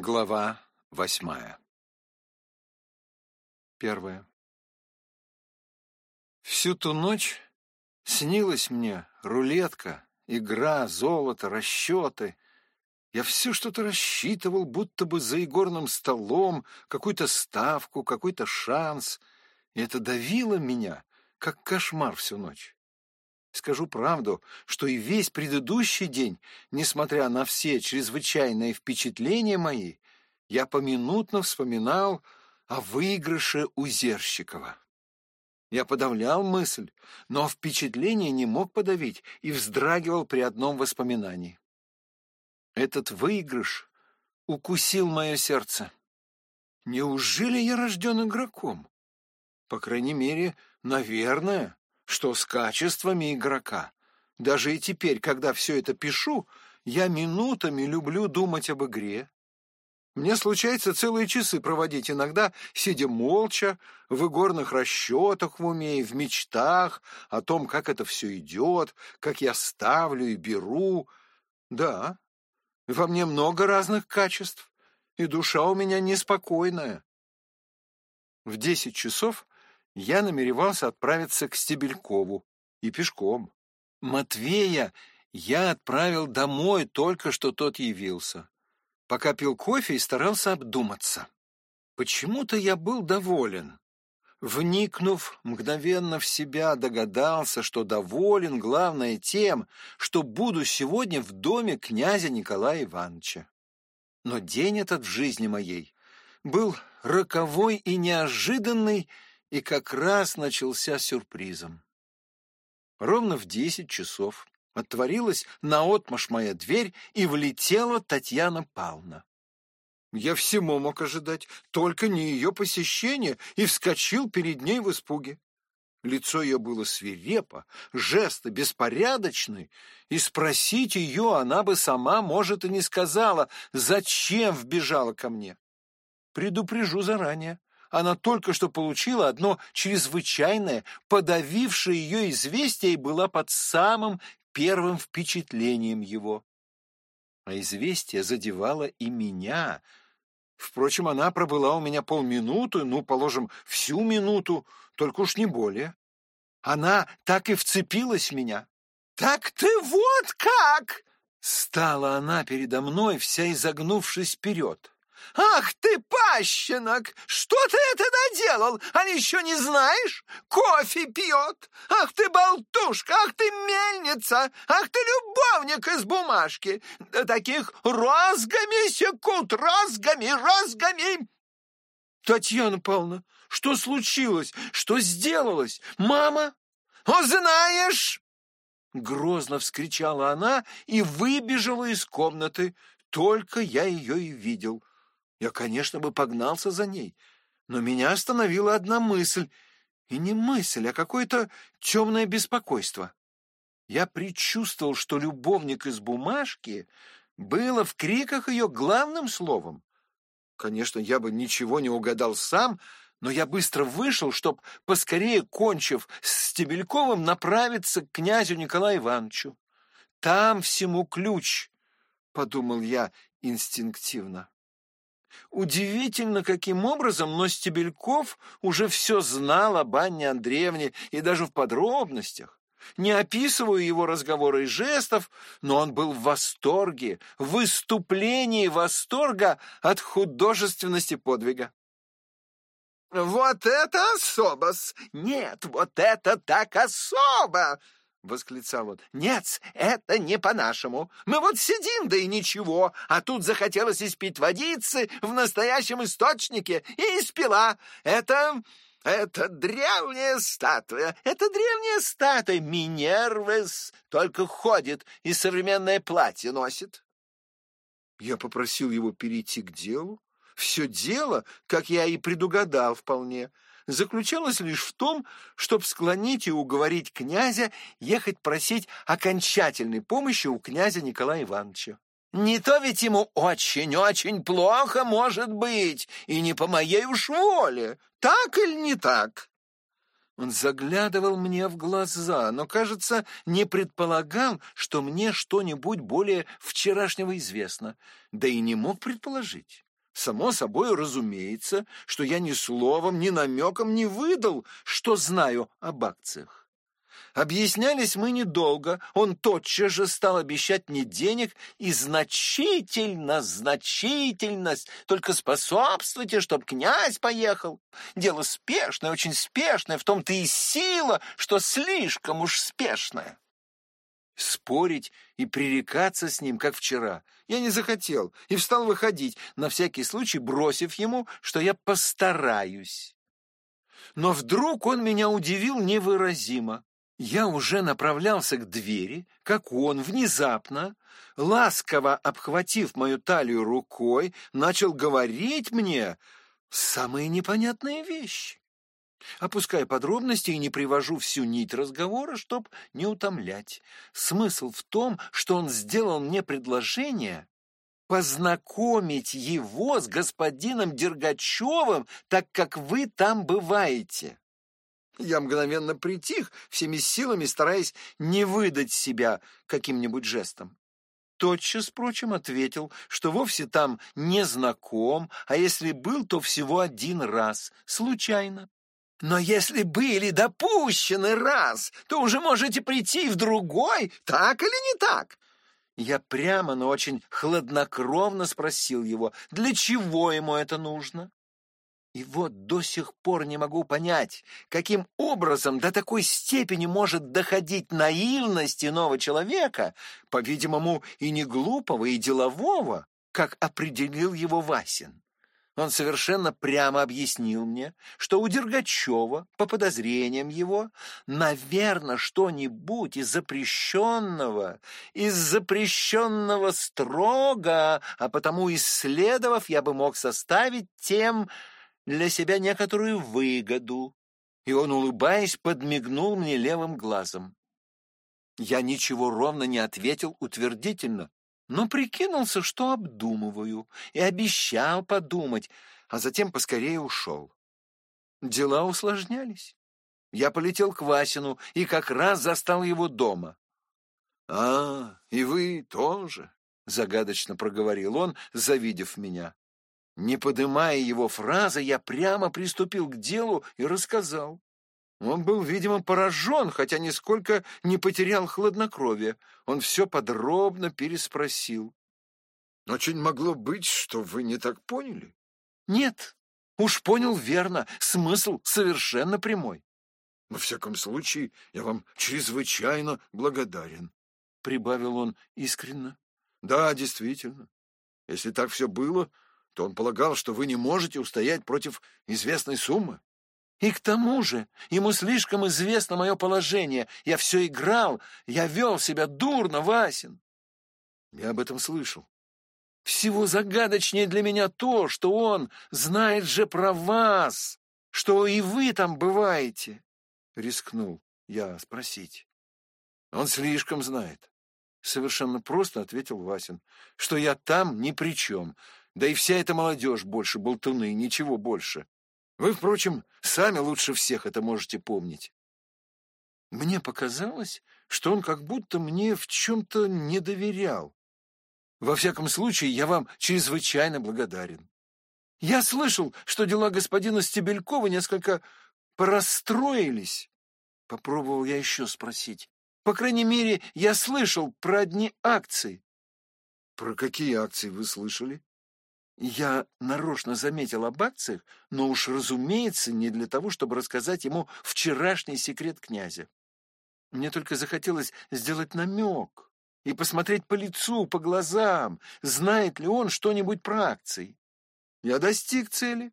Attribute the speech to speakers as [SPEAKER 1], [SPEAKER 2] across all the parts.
[SPEAKER 1] Глава восьмая Первая Всю ту ночь снилась мне рулетка, игра, золото, расчеты. Я все что-то рассчитывал, будто бы за игорным столом, какую-то ставку, какой-то шанс. И это давило меня, как кошмар всю ночь. Скажу правду, что и весь предыдущий день, несмотря на все чрезвычайные впечатления мои, я поминутно вспоминал о выигрыше у Зерщикова. Я подавлял мысль, но впечатление не мог подавить и вздрагивал при одном воспоминании. Этот выигрыш укусил мое сердце. Неужели я рожден игроком? По крайней мере, наверное, что с качествами игрока. Даже и теперь, когда все это пишу, я минутами люблю думать об игре. Мне случается целые часы проводить иногда, сидя молча, в игорных расчетах в уме и в мечтах о том, как это все идет, как я ставлю и беру. Да, во мне много разных качеств, и душа у меня неспокойная. В десять часов я намеревался отправиться к Стебелькову и пешком. Матвея я отправил домой только что тот явился. Пока пил кофе и старался обдуматься. Почему-то я был доволен. Вникнув мгновенно в себя, догадался, что доволен, главное, тем, что буду сегодня в доме князя Николая Ивановича. Но день этот в жизни моей был роковой и неожиданный, и как раз начался сюрпризом. Ровно в десять часов отворилась наотмашь моя дверь, и влетела Татьяна Павловна. Я всему мог ожидать, только не ее посещение, и вскочил перед ней в испуге. Лицо ее было свирепо, жесты беспорядочны, и спросить ее она бы сама, может, и не сказала, зачем вбежала ко мне. Предупрежу заранее, она только что получила одно чрезвычайное, подавившее ее известие и была под самым первым впечатлением его. А известие задевало и меня. Впрочем, она пробыла у меня полминуты, ну, положим, всю минуту, только уж не более. Она так и вцепилась в меня. «Так ты вот как!» Стала она передо мной, вся изогнувшись вперед. «Ах ты, пащенок! Что ты это наделал? А еще не знаешь? Кофе пьет! Ах ты, болтушка! Ах ты, мельница! Ах ты, любовник из бумажки! Таких розгами секут! Розгами, розгами!» «Татьяна Павловна, что случилось? Что сделалось? Мама?» «Узнаешь!» Грозно вскричала она и выбежала из комнаты. Только я ее и видел. Я, конечно, бы погнался за ней, но меня остановила одна мысль. И не мысль, а какое-то темное беспокойство. Я предчувствовал, что любовник из бумажки было в криках ее главным словом. Конечно, я бы ничего не угадал сам, но я быстро вышел, чтоб, поскорее кончив с Стебельковым, направиться к князю Николаю Ивановичу. Там всему ключ, — подумал я инстинктивно. Удивительно, каким образом, но Стебельков уже все знал об Анне Андреевне и даже в подробностях. Не описываю его разговоры и жестов, но он был в восторге, в выступлении восторга от художественности подвига. «Вот это особо-с! Нет, вот это так особо!» — восклицал он. «Нет, это не по-нашему. Мы вот сидим, да и ничего, а тут захотелось испить водицы в настоящем источнике и испила. Это... это древняя статуя, это древняя статуя Минервес, только ходит и современное платье носит». Я попросил его перейти к делу. Все дело, как я и предугадал вполне — заключалась лишь в том, чтобы склонить и уговорить князя ехать просить окончательной помощи у князя Николая Ивановича. Не то ведь ему очень-очень плохо может быть, и не по моей уж воле, так или не так? Он заглядывал мне в глаза, но, кажется, не предполагал, что мне что-нибудь более вчерашнего известно, да и не мог предположить. Само собой разумеется, что я ни словом, ни намеком не выдал, что знаю об акциях. Объяснялись мы недолго, он тотчас же стал обещать мне денег и значительно, значительность, только способствуйте, чтоб князь поехал. Дело спешное, очень спешное, в том-то и сила, что слишком уж спешное. Спорить и пререкаться с ним, как вчера, я не захотел и встал выходить, на всякий случай бросив ему, что я постараюсь. Но вдруг он меня удивил невыразимо. Я уже направлялся к двери, как он внезапно, ласково обхватив мою талию рукой, начал говорить мне самые непонятные вещи. Опуская подробности и не привожу всю нить разговора, чтоб не утомлять. Смысл в том, что он сделал мне предложение познакомить его с господином Дергачевым, так как вы там бываете. Я мгновенно притих, всеми силами стараясь не выдать себя каким-нибудь жестом. Тотчас, впрочем, ответил, что вовсе там не знаком, а если был, то всего один раз, случайно. Но если были допущены раз, то уже можете прийти в другой, так или не так? Я прямо, но очень хладнокровно спросил его, для чего ему это нужно. И вот до сих пор не могу понять, каким образом до такой степени может доходить наивность иного человека, по-видимому, и не глупого, и делового, как определил его Васин. Он совершенно прямо объяснил мне, что у Дергачева, по подозрениям его, наверное, что-нибудь из запрещенного, из запрещенного строго, а потому, исследовав, я бы мог составить тем для себя некоторую выгоду. И он, улыбаясь, подмигнул мне левым глазом. Я ничего ровно не ответил утвердительно, но прикинулся, что обдумываю, и обещал подумать, а затем поскорее ушел. Дела усложнялись. Я полетел к Васину и как раз застал его дома. — А, и вы тоже, — загадочно проговорил он, завидев меня. Не подымая его фразы, я прямо приступил к делу и рассказал. Он был, видимо, поражен, хотя нисколько не потерял хладнокровие. Он все подробно переспросил. «Очень могло быть, что вы не так поняли?» «Нет, уж понял верно. Смысл совершенно прямой». «Во всяком случае, я вам чрезвычайно благодарен», — прибавил он искренно. «Да, действительно. Если так все было, то он полагал, что вы не можете устоять против известной суммы. И к тому же ему слишком известно мое положение. Я все играл, я вел себя дурно, Васин. Я об этом слышал. Всего загадочнее для меня то, что он знает же про вас, что и вы там бываете. Рискнул я спросить. Он слишком знает. Совершенно просто ответил Васин, что я там ни при чем. Да и вся эта молодежь больше болтуны, ничего больше. Вы, впрочем, сами лучше всех это можете помнить. Мне показалось, что он как будто мне в чем-то не доверял. Во всяком случае, я вам чрезвычайно благодарен. Я слышал, что дела господина Стебелькова несколько порастроились. Попробовал я еще спросить. По крайней мере, я слышал про одни акции. Про какие акции вы слышали? Я нарочно заметил об акциях, но уж, разумеется, не для того, чтобы рассказать ему вчерашний секрет князя. Мне только захотелось сделать намек и посмотреть по лицу, по глазам, знает ли он что-нибудь про акции. Я достиг цели.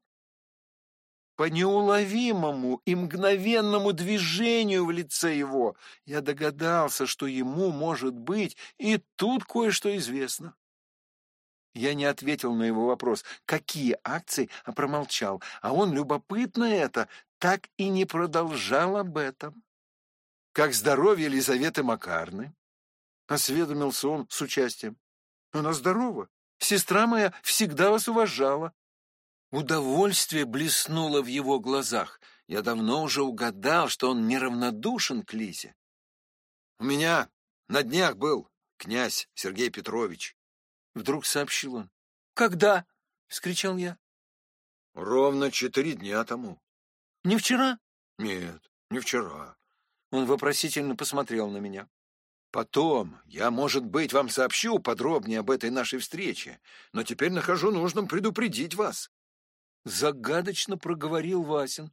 [SPEAKER 1] По неуловимому и мгновенному движению в лице его я догадался, что ему, может быть, и тут кое-что известно. Я не ответил на его вопрос, какие акции, а промолчал. А он, любопытно это, так и не продолжал об этом. «Как здоровье Елизаветы Макарны?» — осведомился он с участием. «Она здорова. Сестра моя всегда вас уважала». Удовольствие блеснуло в его глазах. Я давно уже угадал, что он неравнодушен к Лизе. «У меня на днях был князь Сергей Петрович. Вдруг сообщил он. «Когда?»
[SPEAKER 2] — вскричал я.
[SPEAKER 1] Ровно четыре дня тому.
[SPEAKER 2] Не вчера?
[SPEAKER 1] Нет, не вчера.
[SPEAKER 2] Он вопросительно посмотрел на меня.
[SPEAKER 1] Потом я, может быть, вам сообщу подробнее об этой нашей встрече, но теперь нахожу нужным предупредить вас.
[SPEAKER 2] Загадочно проговорил Васин.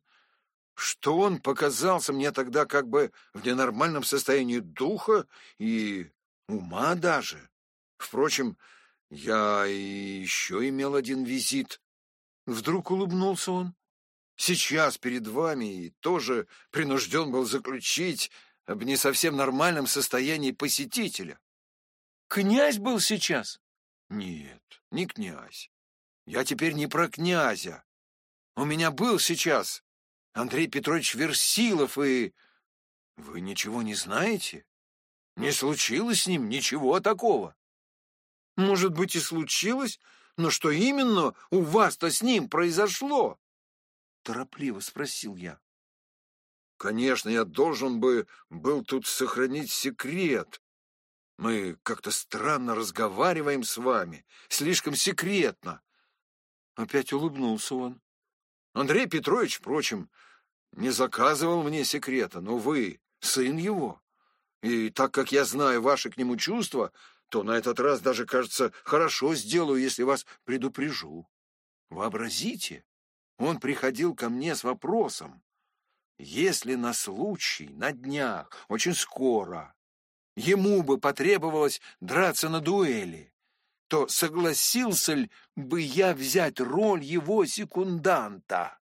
[SPEAKER 1] Что он показался мне тогда как бы в ненормальном состоянии духа и ума даже. Впрочем, я и еще имел один визит. Вдруг улыбнулся он. Сейчас перед вами и тоже принужден был заключить об не совсем нормальном состоянии посетителя.
[SPEAKER 2] Князь был сейчас?
[SPEAKER 1] Нет, не князь. Я теперь не про князя. У меня был сейчас Андрей Петрович Версилов, и... Вы ничего не знаете? Не случилось с ним ничего такого. Может быть, и случилось, но что именно у вас-то с ним произошло?
[SPEAKER 2] Торопливо спросил я.
[SPEAKER 1] Конечно, я должен бы был тут сохранить секрет. Мы как-то странно разговариваем с вами, слишком секретно.
[SPEAKER 2] Опять улыбнулся он.
[SPEAKER 1] Андрей Петрович, впрочем, не заказывал мне секрета, но вы сын его. И так как я знаю ваши к нему чувства, то на этот раз даже, кажется, хорошо сделаю, если вас предупрежу. Вообразите, он приходил ко мне с вопросом, если на случай, на днях, очень скоро, ему бы потребовалось драться на дуэли, то согласился ли бы я взять роль его секунданта?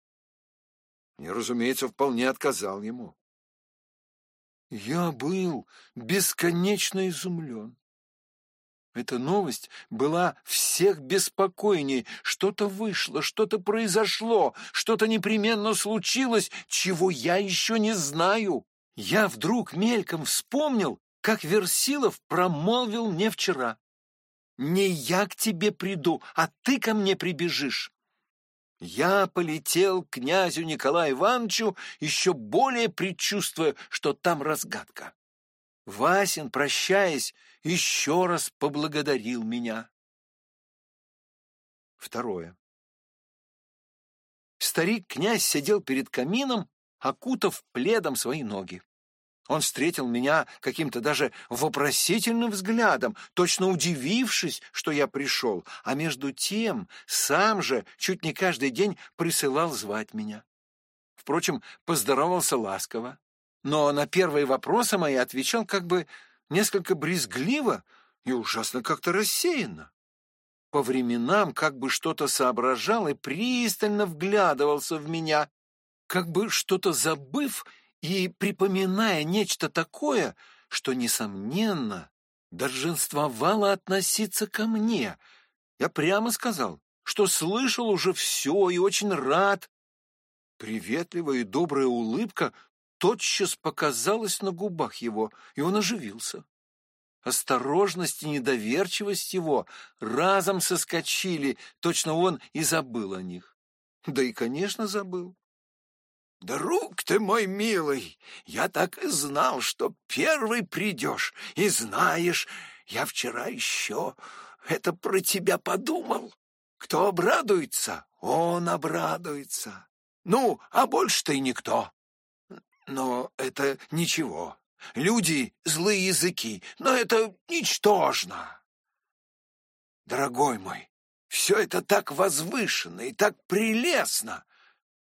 [SPEAKER 1] И, разумеется, вполне отказал ему.
[SPEAKER 2] Я был бесконечно изумлен. Эта новость была всех беспокойней. Что-то вышло, что-то произошло, что-то непременно случилось, чего я еще не знаю. Я вдруг мельком вспомнил, как Версилов промолвил мне вчера. «Не я к тебе приду, а ты ко мне прибежишь». Я полетел к князю Николаю Ивановичу, еще более предчувствуя, что там разгадка. Васин, прощаясь, еще раз поблагодарил меня. Второе. Старик-князь сидел перед камином, окутав пледом свои ноги. Он встретил меня каким-то даже вопросительным взглядом, точно удивившись, что я пришел, а между тем сам же чуть не каждый день присылал звать меня. Впрочем, поздоровался ласково но на первые вопросы мои отвечал как бы несколько брезгливо и ужасно как-то рассеянно. По временам как бы что-то соображал и пристально вглядывался в меня, как бы что-то забыв и припоминая нечто такое, что, несомненно, долженствовало относиться ко мне. Я прямо сказал, что слышал уже все и очень рад. Приветливая и добрая улыбка тотчас показалось на губах его, и он оживился. Осторожность и недоверчивость его разом соскочили, точно он и забыл о них. Да и, конечно, забыл. «Друг ты мой милый, я так и знал, что первый придешь, и знаешь, я вчера еще это про тебя подумал. Кто обрадуется, он обрадуется. Ну, а больше-то и никто. Но это ничего. Люди — злые языки, но это ничтожно. Дорогой мой, все это так возвышенно и так прелестно.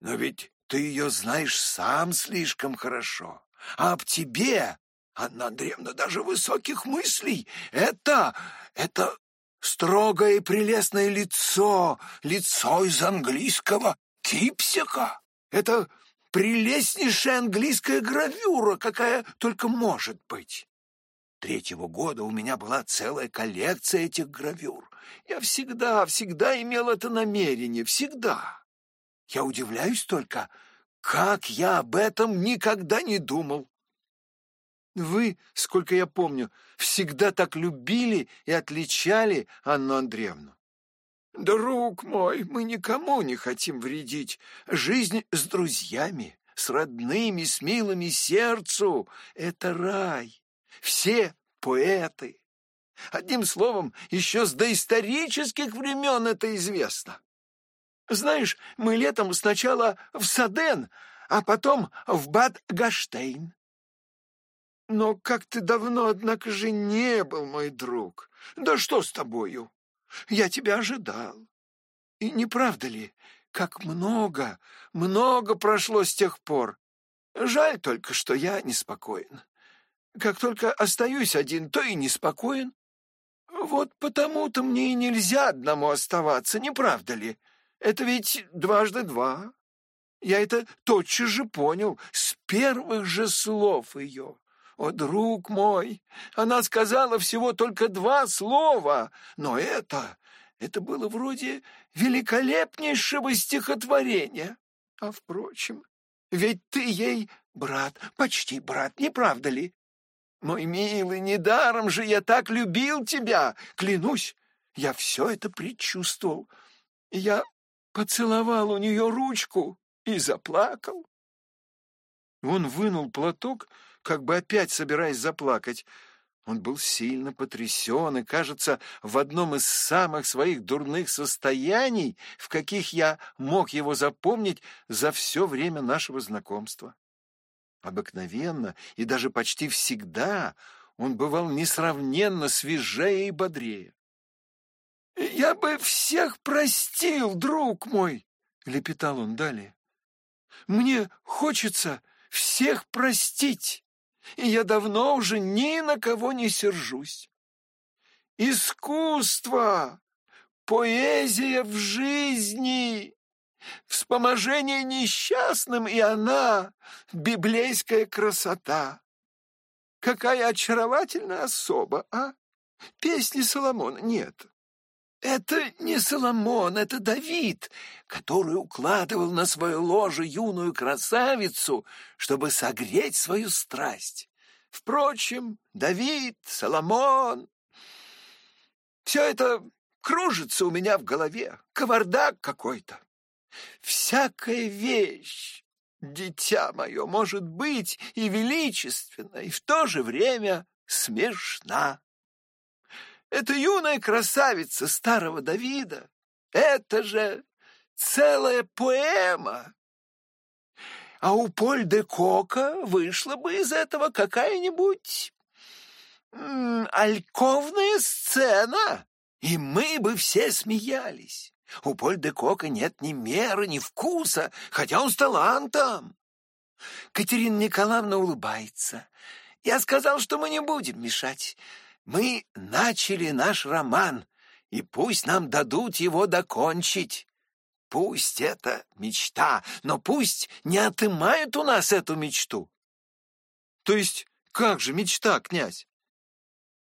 [SPEAKER 2] Но ведь ты ее знаешь сам слишком хорошо. А об тебе, Анна Андреевна, даже высоких мыслей. Это, это строгое и прелестное лицо, лицо из английского кипсика. Это прелестнейшая английская гравюра, какая только может быть. Третьего года у меня была целая коллекция этих гравюр. Я всегда, всегда имел это намерение, всегда. Я удивляюсь только, как я об этом никогда не думал. Вы, сколько я помню, всегда так любили и отличали Анну Андреевну. Друг мой, мы никому не хотим вредить. Жизнь с друзьями, с родными, с милыми сердцу — это рай. Все поэты. Одним словом, еще с доисторических времен это известно. Знаешь, мы летом сначала в Саден, а потом в Бад-Гаштейн. Но как ты давно, однако же, не был, мой друг. Да что с тобою? Я тебя ожидал. И не правда ли, как много, много прошло с тех пор? Жаль только, что я неспокоен. Как только остаюсь один, то и неспокоен. Вот потому-то мне и нельзя одному оставаться, не правда ли? Это ведь дважды два. Я это тотчас же понял, с первых же слов ее. О, друг мой, она сказала всего только два слова, но это, это было вроде великолепнейшего стихотворения. А, впрочем, ведь ты ей брат, почти брат, не правда ли? Мой милый, недаром же я так любил тебя, клянусь, я все это предчувствовал. Я поцеловал у нее ручку и заплакал. Он вынул платок, как бы опять собираясь заплакать. Он был сильно потрясен и, кажется, в одном из самых своих дурных состояний, в каких я мог его запомнить за все время нашего знакомства. Обыкновенно и даже почти всегда он бывал несравненно свежее и бодрее. «Я бы всех простил, друг мой!» — лепетал он далее. «Мне хочется всех простить!» И я давно уже ни на кого не сержусь. Искусство, поэзия в жизни, вспоможение несчастным, и она — библейская красота. Какая очаровательная особа, а? Песни Соломона нет. Это не Соломон, это Давид, который укладывал на свое ложе юную красавицу, чтобы согреть свою страсть. Впрочем, Давид, Соломон... Все это кружится у меня в голове, кавардак какой-то. Всякая вещь, дитя мое, может быть и величественна, и в то же время смешна. Это юная красавица старого Давида. Это же целая поэма. А у Поль де Кока вышла бы из этого какая-нибудь альковная сцена, и мы бы все смеялись. У Поль де Кока нет ни меры, ни вкуса, хотя он с талантом. Катерина Николаевна улыбается. Я сказал, что мы не будем мешать. Мы начали наш роман, и пусть нам дадут его докончить. Пусть это мечта, но пусть не отымают у нас эту мечту. То есть как же мечта, князь?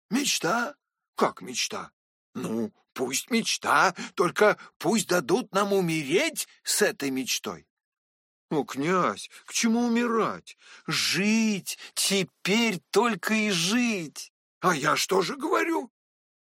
[SPEAKER 2] Мечта? Как мечта? Ну, пусть мечта, только пусть дадут нам умереть с этой мечтой. О, князь, к чему умирать? Жить, теперь только и жить. А я что же говорю?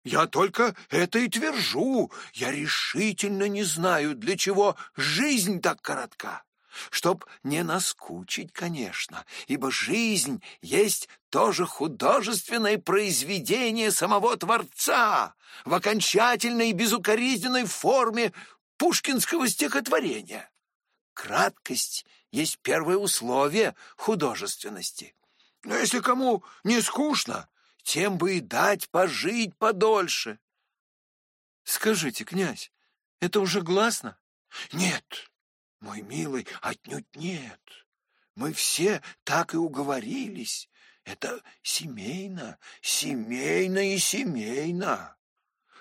[SPEAKER 2] Я только это и твержу. Я решительно не знаю, для чего жизнь так коротка. Чтоб не наскучить, конечно, ибо жизнь есть тоже художественное произведение самого Творца в окончательной и безукоризненной форме пушкинского стихотворения. Краткость есть первое условие художественности. Но если кому не скучно, тем бы и дать пожить подольше. Скажите, князь, это уже гласно? Нет, мой милый, отнюдь нет. Мы все так и уговорились. Это семейно, семейно и семейно.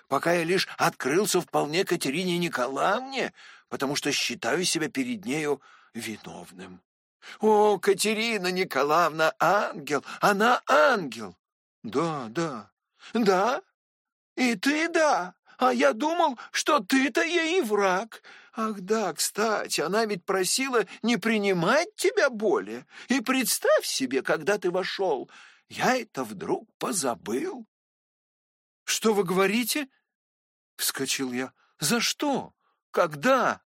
[SPEAKER 2] Пока я лишь открылся вполне Катерине Николаевне, потому что считаю себя перед нею виновным. О, Катерина Николаевна, ангел, она ангел. Да, да. Да? И ты да. А я думал, что ты-то ей враг. Ах да, кстати, она ведь просила не принимать тебя более. И представь себе, когда ты вошел, я это вдруг позабыл. Что вы говорите? Вскочил я. За что? Когда?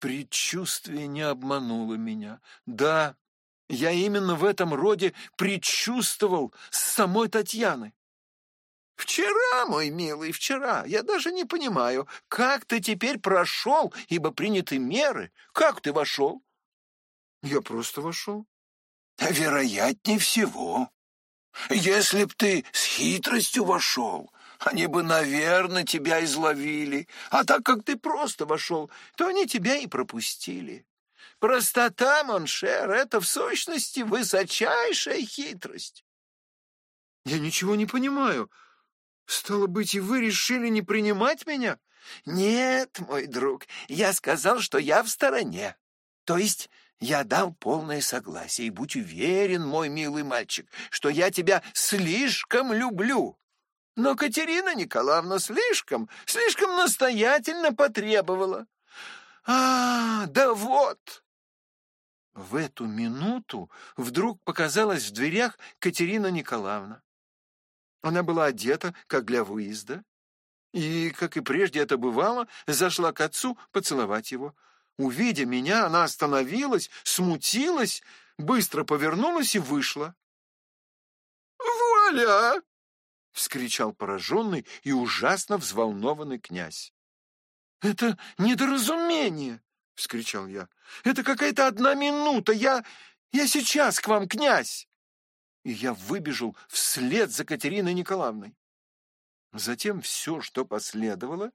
[SPEAKER 2] Предчувствие не обмануло меня. Да, я именно в этом роде предчувствовал с самой Татьяны. Вчера, мой милый, вчера. Я даже не понимаю, как ты теперь прошел, ибо приняты меры. Как ты вошел?
[SPEAKER 1] Я просто вошел.
[SPEAKER 2] Вероятнее всего. Если б ты с хитростью вошел, они бы, наверное, тебя изловили. А так как ты просто вошел, то они тебя и пропустили. Простота, mon cher, это в сущности высочайшая хитрость.
[SPEAKER 1] Я ничего не понимаю. Стало быть, и вы решили не принимать меня?
[SPEAKER 2] Нет, мой друг, я сказал, что я в стороне. То есть я дал полное согласие, и будь уверен, мой милый мальчик, что я тебя слишком люблю. Но Катерина Николаевна слишком, слишком настоятельно потребовала. А, да вот! В эту минуту вдруг показалась в дверях Катерина Николаевна. Она была одета, как для выезда, и, как и прежде это бывало, зашла к отцу поцеловать его. Увидя меня, она остановилась, смутилась, быстро повернулась и вышла. «Вуаля!» — вскричал пораженный и ужасно взволнованный князь. «Это недоразумение!» — вскричал я. «Это какая-то одна минута! Я... я сейчас к вам, князь!» И я выбежал вслед за Катериной Николаевной. Затем все, что последовало,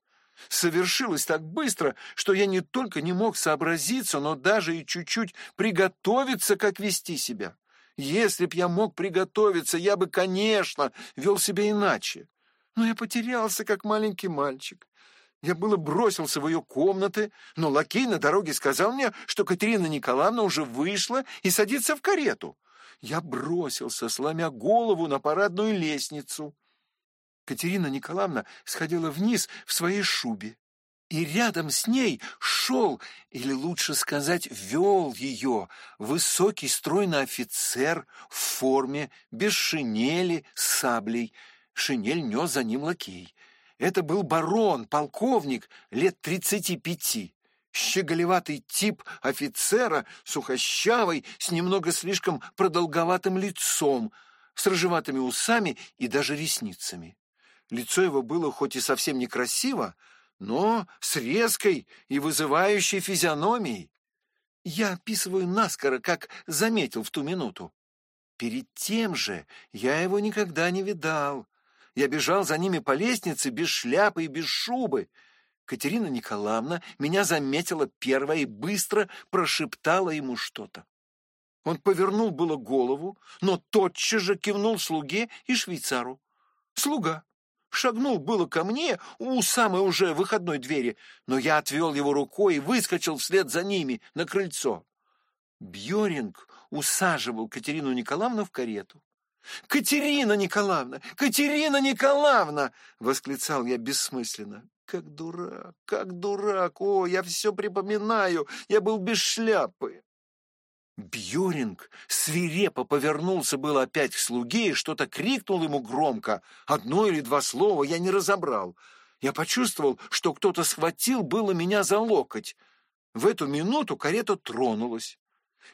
[SPEAKER 2] совершилось так быстро, что я не только не мог сообразиться, но даже и чуть-чуть приготовиться, как вести себя. Если б я мог приготовиться, я бы, конечно, вел себя иначе. Но я потерялся, как маленький мальчик. Я было бросился в ее комнаты, но лакей на дороге сказал мне, что Катерина Николаевна уже вышла и садится в карету. Я бросился, сломя голову на парадную лестницу. Катерина Николаевна сходила вниз в своей шубе и рядом с ней шел, или лучше сказать, вел ее высокий стройный офицер в форме, без шинели, с саблей. Шинель нес за ним лакей. Это был барон, полковник, лет тридцати пяти. Щеголеватый тип офицера, сухощавый, с немного слишком продолговатым лицом, с рыжеватыми усами и даже ресницами. Лицо его было хоть и совсем некрасиво, но с резкой и вызывающей физиономией. Я описываю наскоро, как заметил в ту минуту. Перед тем же я его никогда не видал. Я бежал за ними по лестнице без шляпы и без шубы. Катерина Николаевна меня заметила первая и быстро прошептала ему что-то. Он повернул было голову, но тотчас же кивнул слуге и швейцару. Слуга Шагнул было ко мне у самой уже выходной двери, но я отвел его рукой и выскочил вслед за ними на крыльцо. Бьоринг усаживал Катерину Николаевну в карету. «Катерина Николаевна! Катерина Николаевна!» — восклицал я бессмысленно. «Как дурак! Как дурак! О, я все припоминаю! Я был без шляпы!» Бьюринг свирепо повернулся было опять к слуге и что-то крикнул ему громко. Одно или два слова я не разобрал. Я почувствовал, что кто-то схватил было меня за локоть. В эту минуту карета тронулась.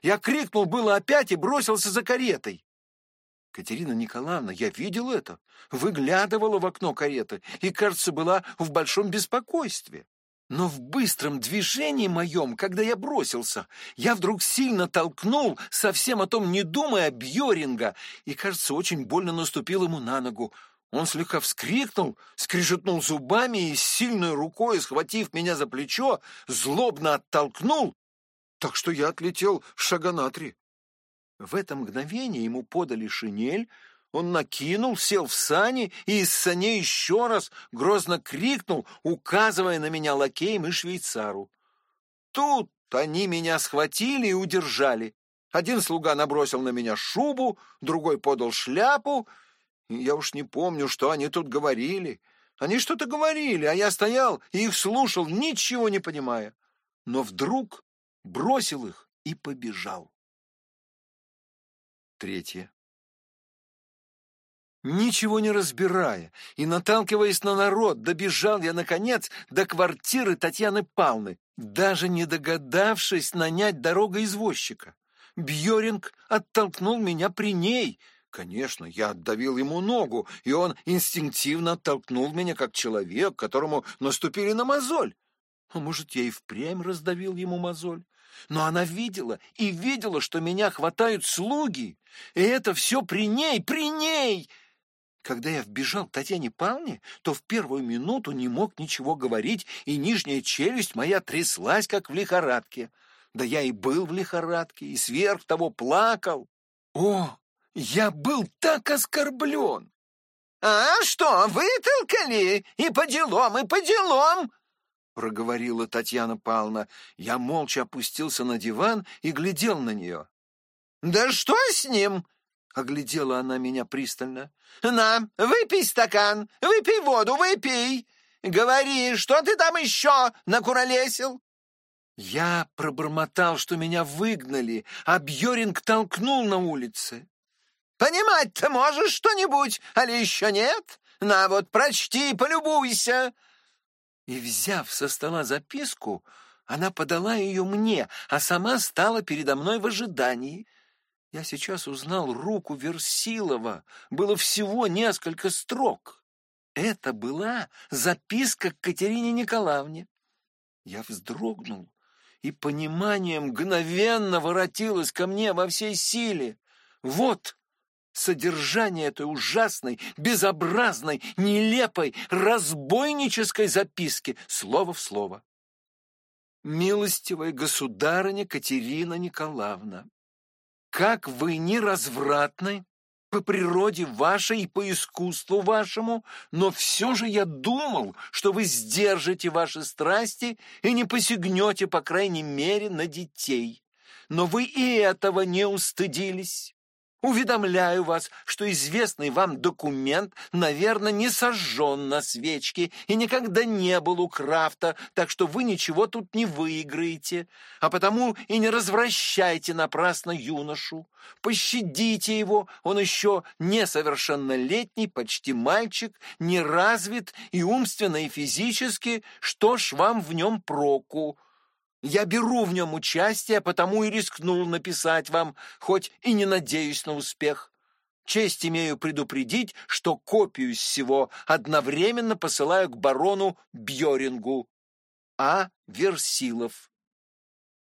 [SPEAKER 2] Я крикнул было опять и бросился за каретой. Катерина Николаевна, я видел это, выглядывала в окно кареты и, кажется, была в большом беспокойстве. Но в быстром движении моем, когда я бросился, я вдруг сильно толкнул, совсем о том не думая, Бьоринга, и, кажется, очень больно наступил ему на ногу. Он слегка вскрикнул, скрижетнул зубами и сильной рукой, схватив меня за плечо, злобно оттолкнул, так что я отлетел шага на три. В это мгновение ему подали шинель, он накинул, сел в сани и из саней еще раз грозно крикнул, указывая на меня лакеем и швейцару. Тут они меня схватили и удержали. Один слуга набросил на меня шубу, другой подал шляпу. Я уж не помню, что они тут говорили. Они что-то говорили, а я стоял и их слушал, ничего не понимая. Но вдруг бросил их и побежал. Третье. Ничего не разбирая и наталкиваясь на народ, добежал я, наконец, до квартиры Татьяны Павловны, даже не догадавшись нанять дорога извозчика. Бьоринг оттолкнул меня при ней. Конечно, я отдавил ему ногу, и он инстинктивно оттолкнул меня, как человек, которому наступили на мозоль. А может, я и впрямь раздавил ему мозоль? Но она видела и видела, что меня хватают слуги, и это все при ней, при ней. Когда я вбежал к Татьяне Павловне, то в первую минуту не мог ничего говорить, и нижняя челюсть моя тряслась, как в лихорадке. Да я и был в лихорадке, и сверх того плакал. О, я был так оскорблен!
[SPEAKER 3] — А что, вытолкали? И по делам, и по делам!
[SPEAKER 2] — проговорила Татьяна Павловна. Я молча опустился на диван и глядел на нее.
[SPEAKER 3] — Да что с ним? — оглядела она меня пристально. — На, выпей стакан, выпей воду, выпей. Говори, что ты там еще накуролесил?
[SPEAKER 2] Я пробормотал, что меня выгнали, а Бьоринг толкнул на улице.
[SPEAKER 3] Понимать-то можешь что-нибудь, али еще нет? На вот, прочти, полюбуйся!»
[SPEAKER 2] И, взяв со стола записку, она подала ее мне, а сама стала передо мной в ожидании. Я сейчас узнал руку Версилова. Было всего несколько строк. Это была записка к Катерине Николаевне. Я вздрогнул, и понимание мгновенно воротилось ко мне во всей силе. Вот содержание этой ужасной, безобразной, нелепой, разбойнической записки слово в слово. Милостивая государыня Катерина Николаевна, как вы не развратны по природе вашей и по искусству вашему, но все же я думал, что вы сдержите ваши страсти и не посягнете, по крайней мере, на детей. Но вы и этого не устыдились. Уведомляю вас, что известный вам документ, наверное, не сожжен на свечке и никогда не был у Крафта, так что вы ничего тут не выиграете, а потому и не развращайте напрасно юношу. Пощадите его, он еще несовершеннолетний, почти мальчик, не развит и умственно, и физически, что ж вам в нем проку?» Я беру в нем участие, потому и рискнул написать вам, хоть и не надеюсь на успех. Честь имею предупредить, что копию всего одновременно посылаю к барону Бьорингу. А. Версилов.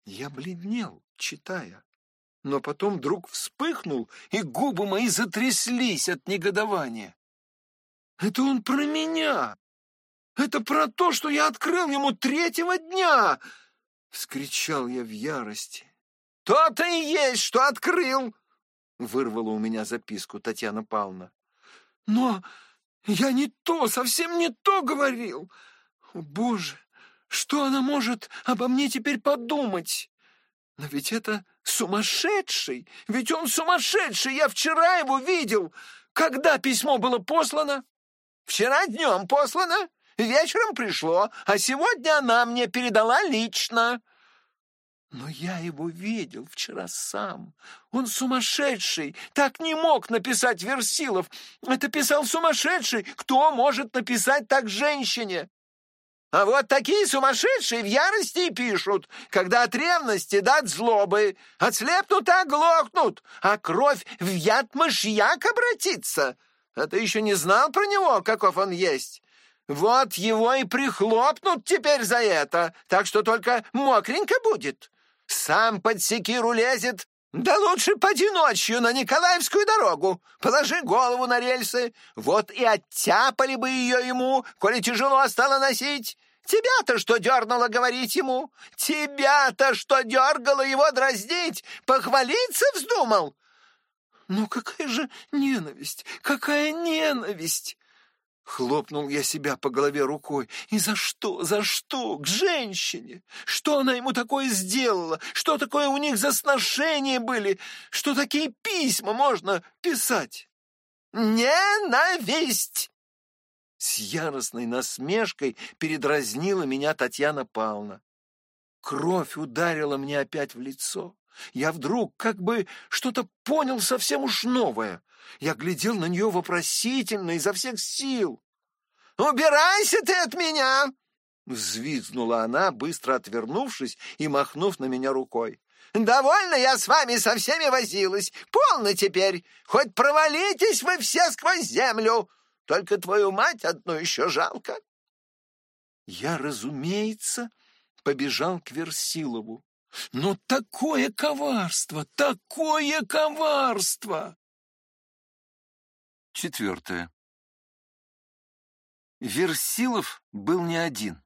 [SPEAKER 2] Я бледнел, читая, но потом вдруг вспыхнул, и губы мои затряслись от негодования. Это он про меня! Это про то, что я открыл ему третьего дня! Вскричал я в ярости.
[SPEAKER 3] «То-то и есть, что открыл!»
[SPEAKER 2] Вырвала у меня записку Татьяна Павловна. «Но я не то, совсем не то говорил! О, Боже, что она может обо мне теперь подумать? Но ведь это сумасшедший! Ведь он сумасшедший! Я вчера его видел! Когда письмо было послано?»
[SPEAKER 3] «Вчера днем послано!» Вечером пришло, а сегодня она мне передала лично.
[SPEAKER 2] Но я его видел вчера сам. Он сумасшедший. Так не мог написать Версилов. Это писал сумасшедший. Кто может написать так женщине?
[SPEAKER 3] А вот такие сумасшедшие в ярости и пишут, когда от ревности да от злобы. Отслепнут и оглохнут, а кровь в яд мышьяк обратится. А ты еще не знал про него, каков он есть? Вот его и прихлопнут теперь за это, так что только мокренько будет. Сам под секиру лезет. Да лучше поди ночью на Николаевскую дорогу. Положи голову на рельсы. Вот и оттяпали бы ее ему, коли тяжело стало носить. Тебя-то что дернуло говорить ему? Тебя-то что дергало его дразнить? Похвалиться вздумал?
[SPEAKER 2] Ну какая же ненависть, какая ненависть! Хлопнул я себя по голове рукой. И за что, за что? К женщине? Что она ему такое сделала? Что такое у них за сношения были? Что такие письма можно писать?
[SPEAKER 3] Ненависть!
[SPEAKER 2] С яростной насмешкой передразнила меня Татьяна Павловна. Кровь ударила мне опять в лицо. Я вдруг как бы что-то понял совсем уж новое. Я глядел на нее вопросительно изо всех сил.
[SPEAKER 3] «Убирайся ты от меня!»
[SPEAKER 2] Взвизгнула она, быстро отвернувшись и махнув на меня рукой.
[SPEAKER 3] Довольно я с вами со всеми возилась. Полно теперь. Хоть провалитесь вы все сквозь землю. Только твою мать одну еще жалко.
[SPEAKER 2] Я, разумеется, побежал к Версилову. Но такое коварство, такое коварство! Четвертое. Версилов был не один.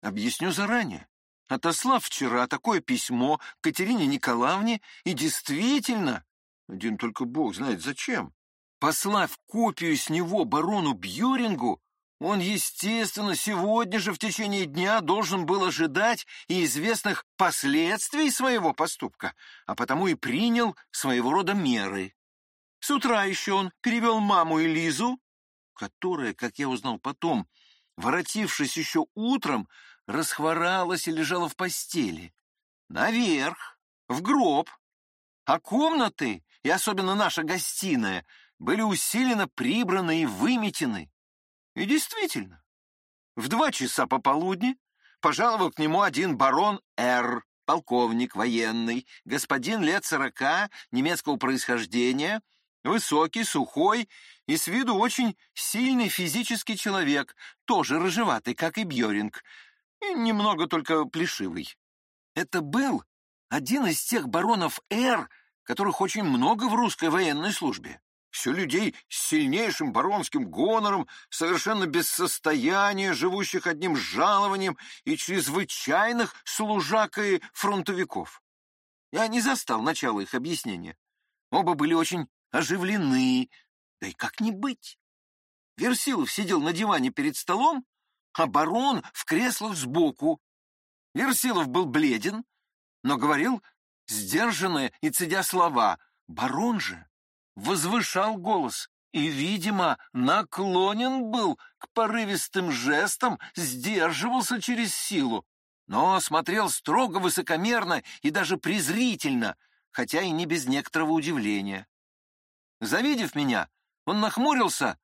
[SPEAKER 2] Объясню заранее. Отослав вчера такое письмо Катерине Николаевне и действительно, один только бог знает зачем, послав копию с него барону Бьюрингу, он, естественно, сегодня же в течение дня должен был ожидать и известных последствий своего поступка, а потому и принял своего рода меры. С утра еще он перевел маму и Лизу, которая, как я узнал потом, воротившись еще утром, расхворалась и лежала в постели. Наверх, в гроб. А комнаты, и особенно наша гостиная, были усиленно прибраны и выметены. И действительно, в два часа пополудни пожаловал к нему один барон Р., полковник военный, господин лет сорока, немецкого происхождения, высокий, сухой и с виду очень сильный физический человек, тоже рыжеватый, как и Бьоринг, и немного только плешивый. Это был один из тех баронов Р., которых очень много в русской военной службе все людей с сильнейшим баронским гонором, совершенно без состояния, живущих одним жалованием и чрезвычайных служак и фронтовиков. Я не застал начала их объяснения. Оба были очень оживлены, да и как не быть. Версилов сидел на диване перед столом, а барон в креслах сбоку. Версилов был бледен, но говорил сдержанно и цедя слова. Барон же возвышал голос и, видимо, наклонен был к порывистым жестам, сдерживался через силу, но смотрел строго высокомерно и даже презрительно, хотя и не без некоторого удивления. Завидев меня, он нахмурился,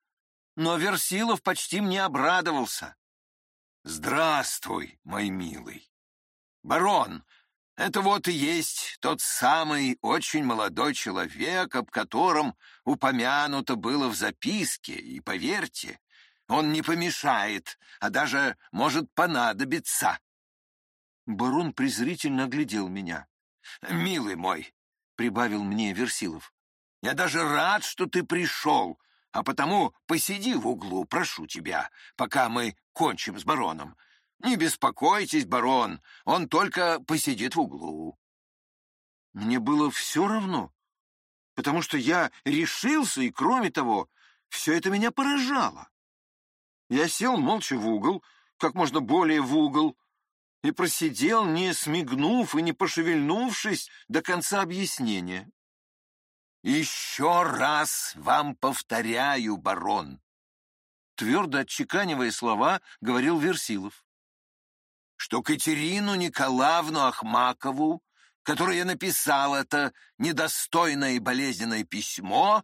[SPEAKER 2] но Версилов почти мне обрадовался. «Здравствуй, мой милый! Барон, это вот и есть тот самый очень молодой человек, об котором упомянуто было в записке, и, поверьте, он не помешает, а даже может понадобиться. Барон презрительно оглядел меня. «Милый мой», — прибавил мне Версилов, — «я даже рад, что ты пришел, а потому посиди в углу, прошу тебя, пока мы кончим с бароном. Не беспокойтесь, барон, он только посидит в углу. Мне было все равно, потому что я решился, и, кроме того, все это меня поражало. Я сел молча в угол, как можно более в угол, и просидел, не смигнув и не пошевельнувшись до конца объяснения. «Еще раз вам повторяю, барон!» Твердо отчеканивая слова, говорил Версилов что Катерину Николаевну Ахмакову, которой я написал это недостойное и болезненное письмо,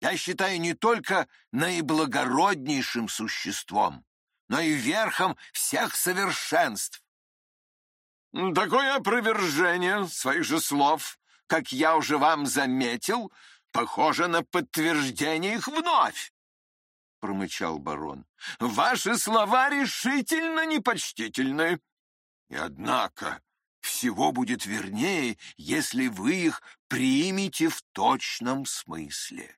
[SPEAKER 2] я считаю не только наиблагороднейшим существом, но и верхом всех совершенств. Такое опровержение своих же слов, как я уже вам заметил, похоже на подтверждение их вновь. — промычал барон. — Ваши слова решительно непочтительны. И однако всего будет вернее, если вы их примете в точном смысле.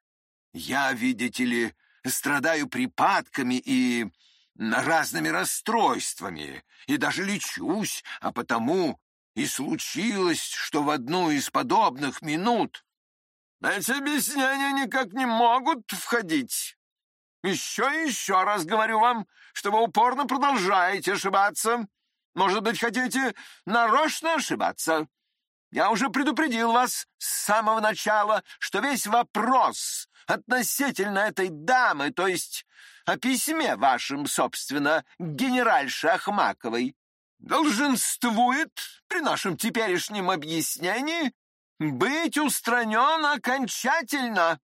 [SPEAKER 2] Я, видите ли, страдаю припадками и разными расстройствами, и даже лечусь, а потому и случилось, что в одну из подобных минут эти объяснения никак не могут входить. Еще и еще раз говорю вам, что вы упорно продолжаете ошибаться. Может быть, хотите нарочно ошибаться? Я уже предупредил вас с самого начала, что весь вопрос относительно этой дамы, то есть о письме вашем, собственно, генеральше Ахмаковой, долженствует при нашем теперешнем объяснении быть устранен окончательно.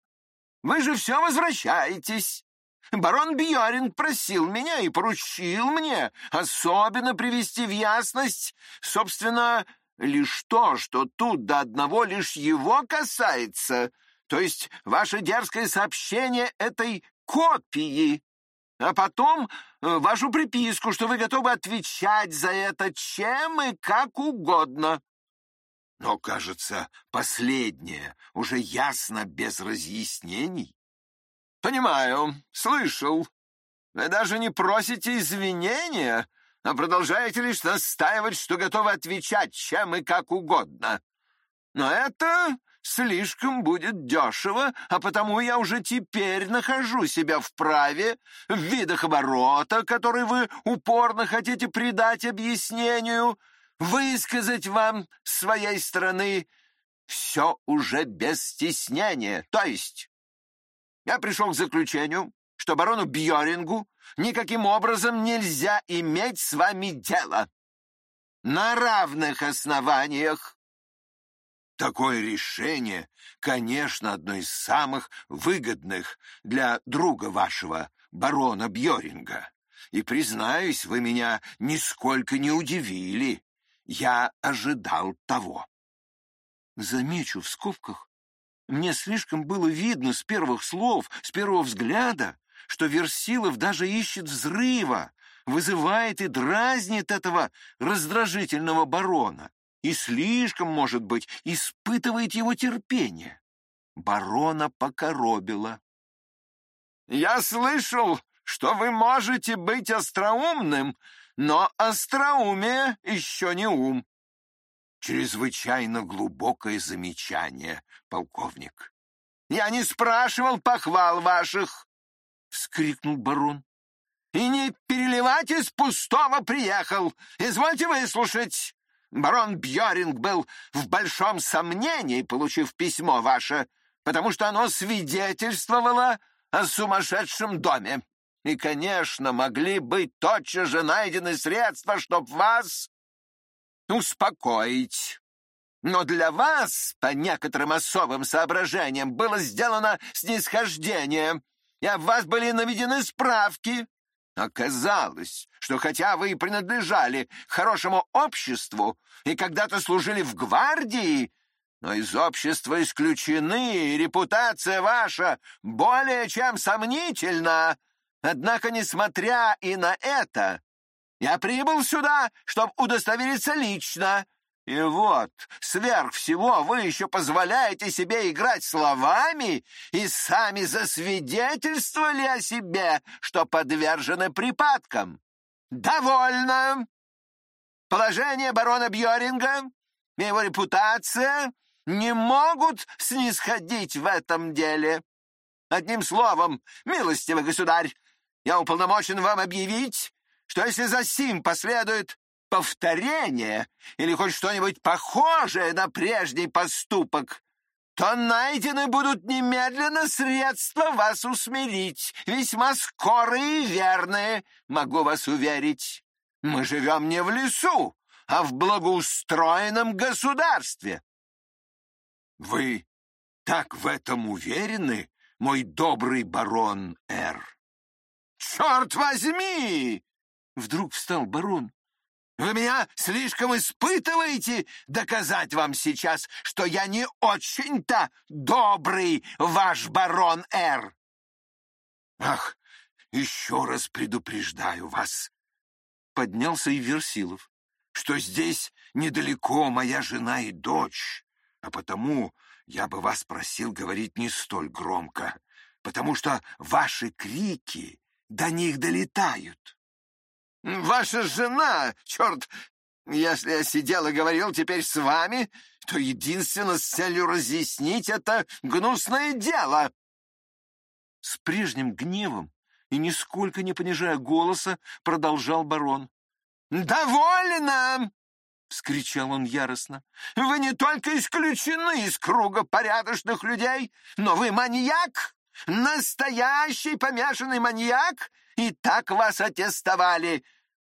[SPEAKER 2] Вы же все возвращаетесь. Барон Бьоринг просил меня и поручил мне особенно привести в ясность, собственно,
[SPEAKER 3] лишь то, что тут до одного лишь его касается, то есть ваше дерзкое сообщение этой копии, а потом э, вашу приписку, что вы готовы отвечать за это чем и как угодно. Но, кажется, последнее уже ясно без разъяснений. Понимаю, слышал. Вы даже не просите извинения, но продолжаете лишь настаивать, что готовы отвечать чем и как угодно. Но это слишком будет дешево, а потому я уже теперь нахожу себя в праве в видах оборота, который вы упорно хотите придать объяснению, высказать вам с своей стороны все уже без стеснения. То есть я пришел к заключению, что барону Бьорингу никаким образом нельзя иметь с вами дело. На равных основаниях. Такое решение, конечно, одно из самых выгодных для друга вашего, барона Бьоринга. И, признаюсь, вы меня нисколько не удивили. Я ожидал того. Замечу в скобках, мне слишком было видно с первых слов, с первого взгляда, что Версилов даже ищет взрыва, вызывает и дразнит этого раздражительного барона и слишком, может быть, испытывает его терпение. Барона покоробило. «Я слышал, что вы можете быть остроумным, но остроумие еще не ум. Чрезвычайно глубокое замечание, полковник. Я не спрашивал похвал ваших, — вскрикнул барон. И не переливать из пустого приехал. Извольте выслушать. Барон Бьоринг был в большом сомнении, получив письмо ваше, потому что оно свидетельствовало о сумасшедшем доме. И, конечно, могли быть тотчас же найдены средства, чтобы вас успокоить. Но для вас, по некоторым особым соображениям, было сделано снисхождение, и об вас были наведены справки. Оказалось, что хотя вы и принадлежали хорошему обществу и когда-то служили в гвардии, но из общества исключены, и репутация ваша более чем сомнительна. Однако, несмотря и на это, я прибыл сюда, чтобы удостовериться лично. И вот, сверх всего, вы еще позволяете себе играть словами и сами засвидетельствовали о себе, что подвержены припадкам. Довольно. Положение барона Бьоринга его репутация не могут снисходить в этом деле. Одним словом, милостивый государь, я уполномочен вам объявить, что если за сим последует повторение или хоть что-нибудь похожее на прежний поступок, то найдены будут немедленно средства вас усмирить, весьма скорые и верные, могу вас уверить. Мы живем не в лесу, а в благоустроенном государстве. Вы так в этом уверены, мой добрый барон Р? «Черт возьми!» — вдруг встал барон. «Вы меня слишком испытываете доказать вам сейчас, что я не очень-то добрый ваш барон Р. «Ах, еще раз предупреждаю вас!» Поднялся и Версилов, что здесь недалеко моя жена и дочь, а потому я бы вас просил говорить не столь громко, потому что ваши крики до них долетают. Ваша жена, черт, если я сидел и говорил теперь с вами, то единственно с целью разъяснить это гнусное дело. С прежним гневом и нисколько не понижая голоса, продолжал барон. «Довольно!» — вскричал он яростно. «Вы не только исключены из круга порядочных людей, но вы маньяк! Настоящий помешанный маньяк, и так вас аттестовали.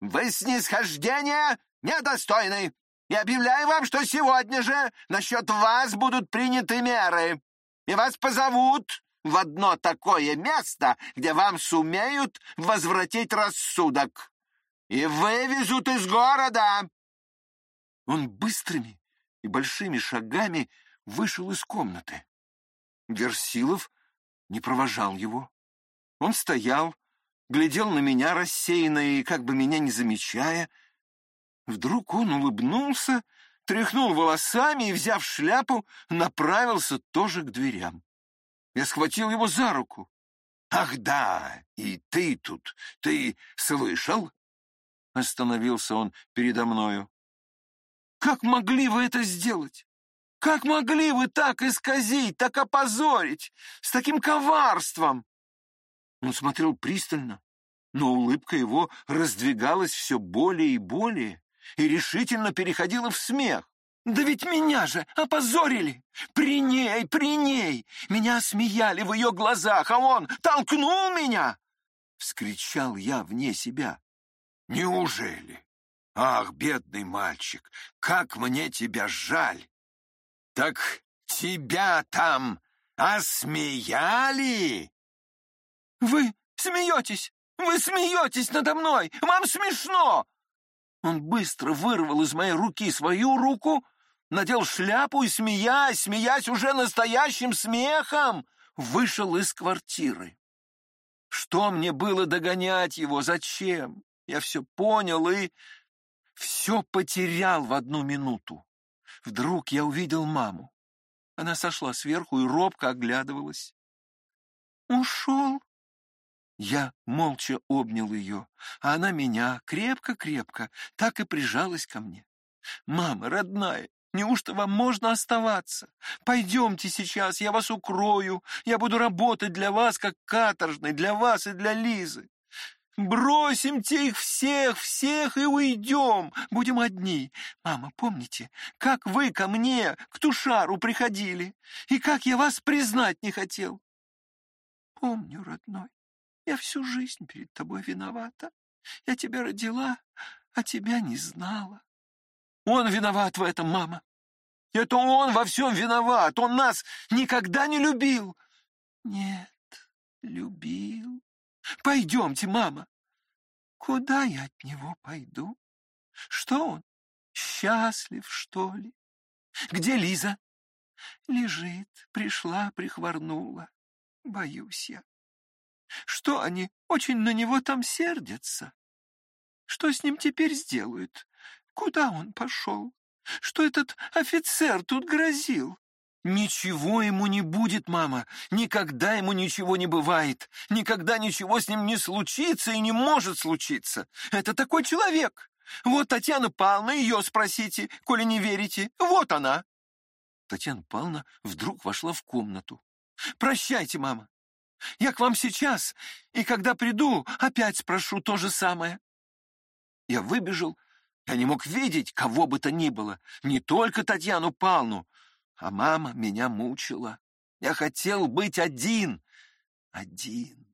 [SPEAKER 3] Вы снисхождения недостойны. И объявляю вам, что сегодня же насчет вас будут приняты меры, и вас позовут в одно такое место, где вам сумеют возвратить рассудок, и вывезут из города.
[SPEAKER 2] Он быстрыми и большими шагами вышел из комнаты. Версилов не провожал его. Он стоял, глядел на меня рассеянно и как бы меня не замечая. Вдруг он улыбнулся, тряхнул волосами и, взяв шляпу, направился тоже к дверям. Я схватил его за руку. «Ах да, и ты тут, ты слышал?» Остановился он передо мною. «Как могли вы это сделать? Как могли вы так исказить, так опозорить, с таким коварством?» Он смотрел пристально, но улыбка его раздвигалась все более и более и решительно переходила в смех. «Да ведь меня же опозорили! При ней, при ней! Меня смеяли в ее глазах, а он толкнул меня!» Вскричал я вне себя. «Неужели? Ах, бедный мальчик, как мне тебя жаль! Так тебя там осмеяли?» «Вы смеетесь! Вы смеетесь надо мной! Вам смешно!» Он быстро вырвал из моей руки свою руку, надел шляпу и, смеясь, смеясь уже настоящим смехом, вышел из квартиры. Что мне было догонять его? Зачем? Я все понял и все потерял в одну минуту. Вдруг я увидел маму. Она сошла сверху и робко оглядывалась. «Ушел?» Я молча обнял ее, а она меня крепко-крепко так и прижалась ко мне. «Мама, родная, неужто вам можно оставаться? Пойдемте сейчас, я вас укрою, я буду работать для вас, как каторжный, для вас и для Лизы. Бросимте их всех, всех и уйдем, будем одни. Мама, помните, как вы ко мне, к Тушару приходили, и как я вас признать не хотел?» «Помню, родной». Я всю жизнь перед тобой виновата. Я тебя родила, а тебя не знала. Он виноват в этом, мама. Это он во всем виноват. Он нас никогда не любил. Нет, любил. Пойдемте, мама. Куда я от него пойду? Что он? Счастлив, что ли? Где Лиза? Лежит, пришла, прихворнула. Боюсь я. Что они очень на него там сердятся? Что с ним теперь сделают? Куда он пошел? Что этот офицер тут грозил? Ничего ему не будет, мама. Никогда ему ничего не бывает. Никогда ничего с ним не случится и не может случиться. Это такой человек. Вот Татьяна Павловна, ее спросите, коли не верите. Вот она. Татьяна Павловна вдруг вошла в комнату. «Прощайте, мама. Я к вам сейчас, и когда приду, опять спрошу то же самое. Я выбежал, я не мог видеть кого бы то ни было, не только Татьяну Павловну, а мама меня мучила. Я хотел быть один, один.